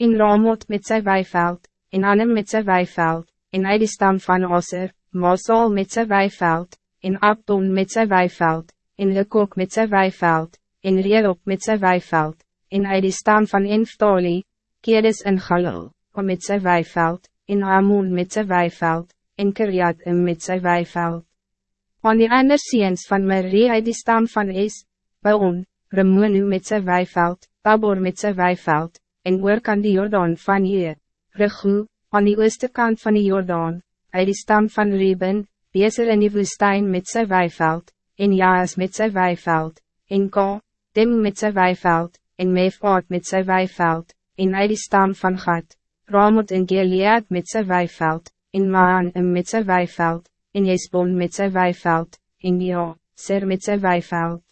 in Ramot met zijn weiveld, in Annem met zijn weiveld, in uit die stam van Osser, Mosal met zijn weiveld, in Abdon met zijn weiveld, in Lekok met zijn weiveld, in Reelop met zijn weiveld, in uit die stam van Inftoli, Kedes en Galil, om met zijn weiveld, in Amun met zijn weiveld, in Kiriat en met zijn weiveld. Aan die ander seens van Marie uit die stam van Is, Baon, Remonu met zijn weiveld, Tabor met zijn weiveld, en oor kan die Jordaan van hier, Regu, aan die ooste kant van die Jordaan, uit die stam van Reben, Bezer in die woestijn met zijn weiveld, en Jaas met zijn weiveld, en Ka, Dem met zijn weiveld, en Mefaat met zijn weiveld, en uit die stam van Gad, Ramot en Gilead met zijn weiveld, en Maan en met zijn weiveld, en Jesbon met zijn weiveld, en Ja, Ser met zijn weiveld.